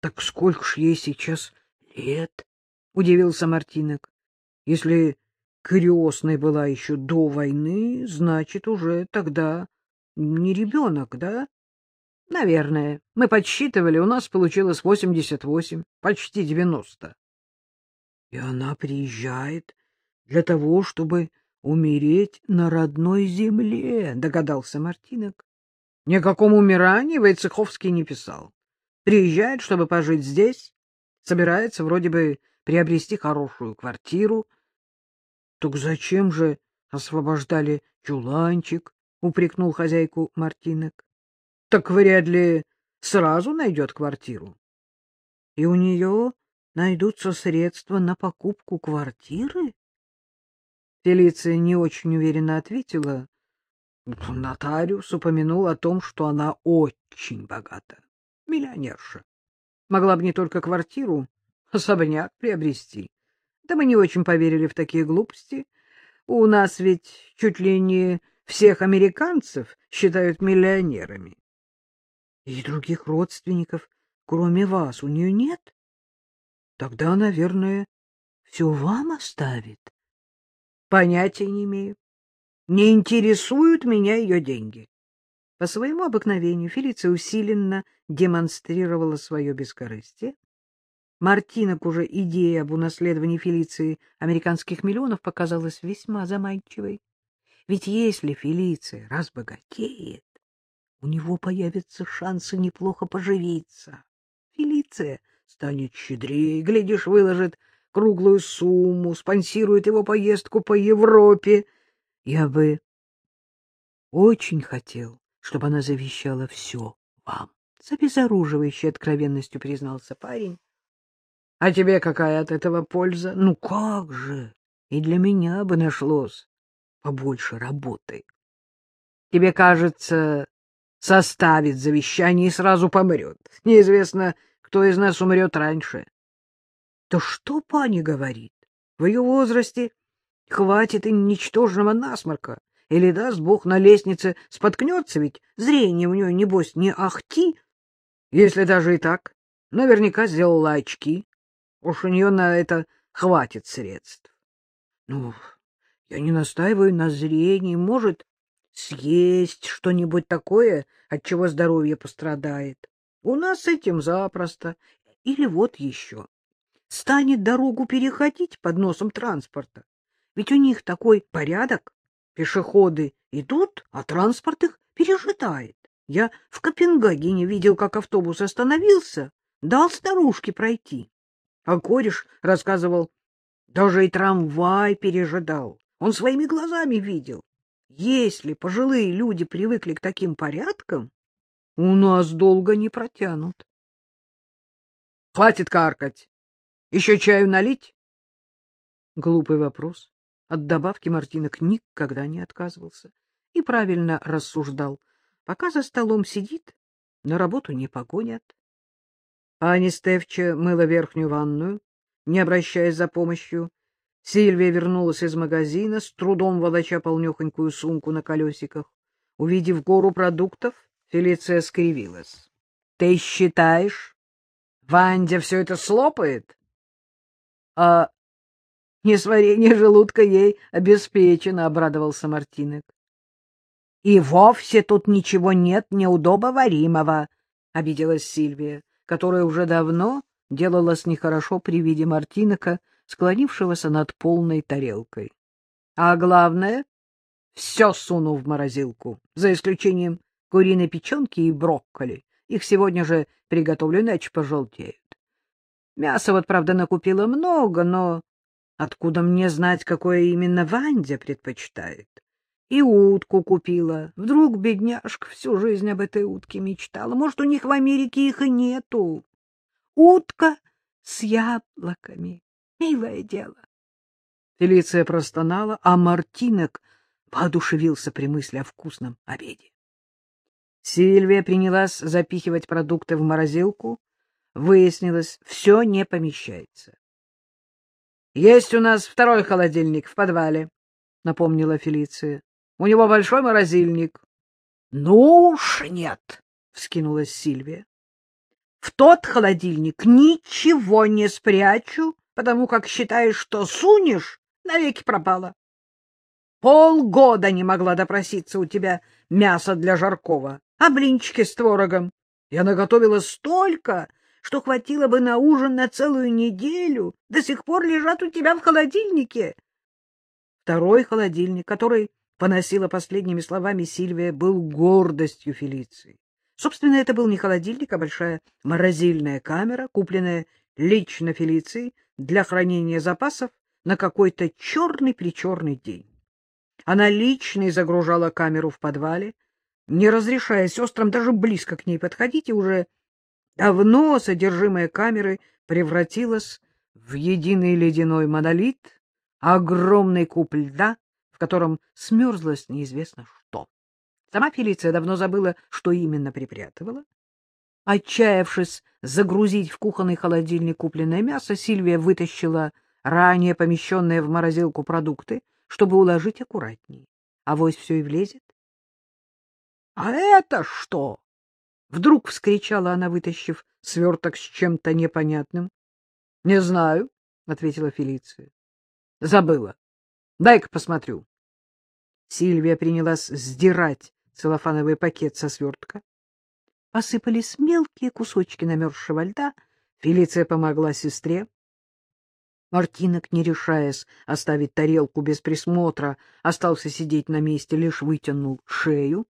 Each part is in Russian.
— Так сколько ж ей сейчас лет? — удивился Мартинок. — Если крестной была еще до войны, значит, уже тогда не ребенок, да? — Наверное. Мы подсчитывали, у нас получилось восемьдесят восемь, почти девяносто. — И она приезжает для того, чтобы умереть на родной земле, — догадался Мартинок. Ни о каком умирании Войцеховский не писал. Приезжает, чтобы пожить здесь, собирается вроде бы приобрести хорошую квартиру. — Так зачем же освобождали чуланчик? — упрекнул хозяйку Мартинок. — Так вряд ли сразу найдет квартиру. — И у нее найдутся средства на покупку квартиры? Фелиция не очень уверенно ответила. Нотариус упомянул о том, что она очень богата. Миллионерша. Могла бы не только квартиру, особняк приобрести. Да мы не очень поверили в такие глупости. У нас ведь чуть ли не всех американцев считают миллионерами. И других родственников, кроме вас, у нее нет? Тогда, наверное, все вам оставит. Понятия не имею. Не интересуют меня ее деньги. По своему обыкновению Фелиция усиленно демонстрировала свое бескорыстие. Мартинок уже идея об унаследовании Фелиции американских миллионов показалась весьма заманчивой. Ведь если Фелиция разбогатеет, у него появятся шансы неплохо поживиться. Фелиция станет щедрее, глядишь, выложит круглую сумму, спонсирует его поездку по Европе. Я бы очень хотел, чтобы она завещала все вам. С обезоруживающей откровенностью признался парень. — А тебе какая от этого польза? Ну как же! И для меня бы нашлось побольше работы. Тебе кажется, составит завещание и сразу помрет. Неизвестно, кто из нас умрет раньше. То что пани говорит? В ее возрасте хватит и ничтожного насморка. Или, даст Бог, на лестнице споткнется, ведь зрение у нее, небось, не ахти. Если даже и так, наверняка сделала очки. Уж у нее на это хватит средств. Ну, я не настаиваю на зрении. Может, съесть что-нибудь такое, от чего здоровье пострадает. У нас с этим запросто. Или вот еще станет дорогу переходить под носом транспорта. Ведь у них такой порядок. Пешеходы идут, а транспорт их пережидает. Я в Копенгагене видел, как автобус остановился, дал старушке пройти. А кореш рассказывал, даже и трамвай пережидал. Он своими глазами видел. Если пожилые люди привыкли к таким порядкам, у нас долго не протянут. — Хватит каркать! Еще чаю налить? Глупый вопрос. От добавки Мартинок никогда не отказывался и правильно рассуждал. Пока за столом сидит, на работу не погонят. Аня Стевча мыла верхнюю ванную, не обращаясь за помощью. Сильвия вернулась из магазина, с трудом волоча полнехонькую сумку на колесиках. Увидев гору продуктов, Фелиция скривилась. — Ты считаешь, Вандя все это слопает? а несварение желудка ей обеспечено, — обрадовался Мартинок. — И вовсе тут ничего нет неудобоваримого, — обиделась Сильвия, которая уже давно делалась нехорошо при виде Мартинока, склонившегося над полной тарелкой. А главное, все суну в морозилку, за исключением куриной печенки и брокколи. Их сегодня же приготовлю, иначе пожелтеют. Мяса вот, правда, накупила много, но откуда мне знать, какое именно Вандя предпочитает? И утку купила. Вдруг бедняжка всю жизнь об этой утке мечтала. Может, у них в Америке их и нету. Утка с яблоками. Милое дело. Фелиция простонала, а Мартинок воодушевился при мысли о вкусном обеде. Сильвия принялась запихивать продукты в морозилку, Выяснилось, все не помещается. — Есть у нас второй холодильник в подвале, — напомнила Фелиция. — У него большой морозильник. — Ну уж нет, — вскинулась Сильвия. в тот холодильник ничего не спрячу, потому как считаешь, что сунешь, навеки пропало. Полгода не могла допроситься у тебя мясо для жаркого, а блинчики с творогом. Я наготовила столько, что хватило бы на ужин на целую неделю, до сих пор лежат у тебя в холодильнике. Второй холодильник, который поносила последними словами Сильвия, был гордостью Фелиции. Собственно, это был не холодильник, а большая морозильная камера, купленная лично Фелицией для хранения запасов на какой-то черный-причерный день. Она лично загружала камеру в подвале, не разрешая сестрам даже близко к ней подходить, и уже давно содержимое камеры превратилось в единый ледяной монолит, огромный куб льда, котором смерзлось неизвестно что. Сама Фелиция давно забыла, что именно припрятывала. Отчаявшись загрузить в кухонный холодильник купленное мясо, Сильвия вытащила ранее помещенные в морозилку продукты, чтобы уложить аккуратнее. Авось все и влезет. — А это что? — вдруг вскричала она, вытащив сверток с чем-то непонятным. — Не знаю, — ответила Фелиция. — Забыла. Дай-ка посмотрю. Сильвия принялась сдирать целлофановый пакет со свертка. Посыпались мелкие кусочки намерзшего льда. Фелиция помогла сестре. Мартинок, не решаясь оставить тарелку без присмотра, остался сидеть на месте, лишь вытянул шею.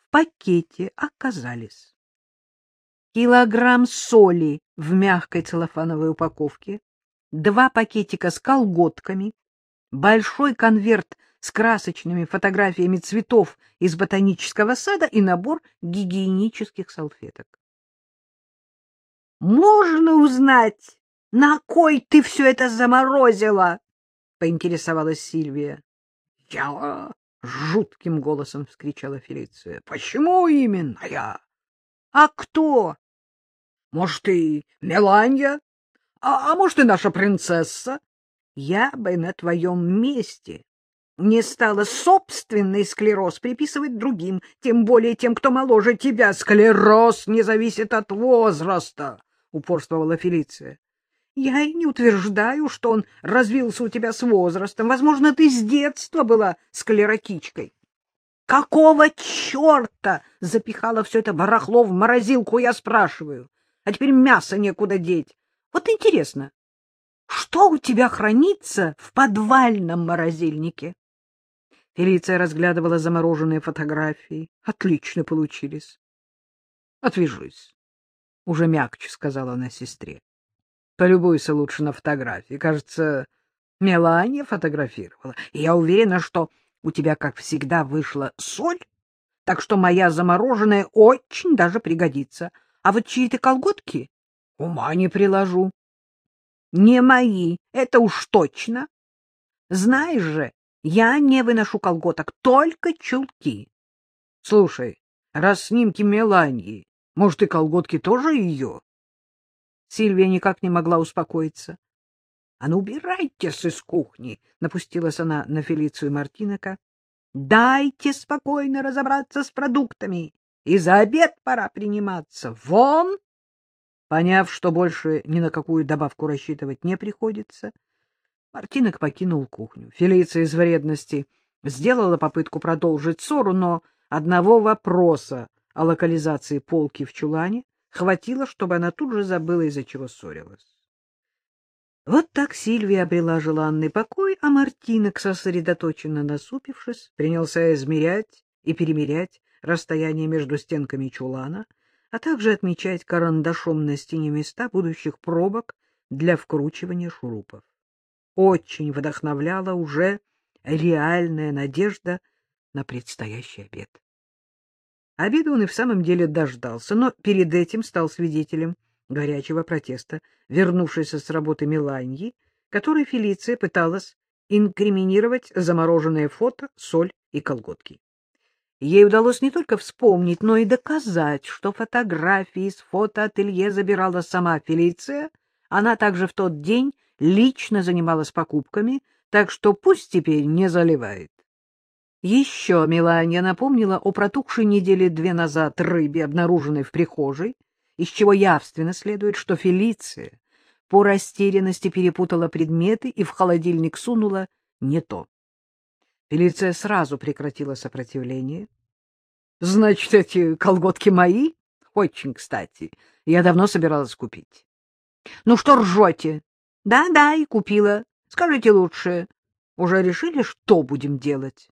В пакете оказались килограмм соли в мягкой целлофановой упаковке, два пакетика с колготками, большой конверт с красочными фотографиями цветов из ботанического сада и набор гигиенических салфеток. «Можно узнать, на кой ты все это заморозила? — поинтересовалась Сильвия. — Я... — жутким голосом вскричала Фелиция. — Почему именно я? — А кто? — Может, и Меланья? А, а может, и наша принцесса? Я бы на твоем месте не стала собственный склероз приписывать другим, тем более тем, кто моложе тебя. Склероз не зависит от возраста, — упорствовала Фелиция. Я и не утверждаю, что он развился у тебя с возрастом. Возможно, ты с детства была склеротичкой. Какого черта запихала все это барахло в морозилку, я спрашиваю? А теперь мясо некуда деть. Вот интересно, что у тебя хранится в подвальном морозильнике? Фелиция разглядывала замороженные фотографии. Отлично получились. — Отвяжись. — уже мягче сказала она сестре. Полюбуйся лучше на фотографии. Кажется, Мелания фотографировала. И я уверена, что у тебя, как всегда, вышла соль, так что моя замороженная очень даже пригодится. А вот чьи-то колготки ума не приложу. Не мои, это уж точно. Знаешь же, я не выношу колготок, только чулки. Слушай, раз снимки Мелании, может, и колготки тоже ее? Сильвия никак не могла успокоиться. — А ну, убирайтесь из кухни! — напустилась она на Фелицию Мартинека. — Дайте спокойно разобраться с продуктами, и за обед пора приниматься. Вон! Поняв, что больше ни на какую добавку рассчитывать не приходится, Мартинок покинул кухню. Фелиция из вредности сделала попытку продолжить ссору, но одного вопроса о локализации полки в чулане хватило, чтобы она тут же забыла, из-за чего ссорилась. Вот так Сильвия обрела желанный покой, а Мартинок, сосредоточенно насупившись, принялся измерять и перемерять расстояние между стенками чулана, а также отмечать карандашом на стене места будущих пробок для вкручивания шурупов. Очень вдохновляла уже реальная надежда на предстоящий обед. Обеда он и в самом деле дождался, но перед этим стал свидетелем горячего протеста, вернувшейся с работы Миланьи, которой Фелиция пыталась инкриминировать замороженное фото, соль и колготки. Ей удалось не только вспомнить, но и доказать, что фотографии из фотоателье забирала сама Фелиция. Она также в тот день лично занималась покупками, так что пусть теперь не заливает. Еще Мелания напомнила о протухшей недели две назад рыбе, обнаруженной в прихожей, из чего явственно следует, что Фелиция по растерянности перепутала предметы и в холодильник сунула не то. Фелиция сразу прекратила сопротивление. — Значит, эти колготки мои? Очень кстати. Я давно собиралась купить. — Ну что ржете? Да, — Да-да, и купила. Скажите лучше, уже решили, что будем делать?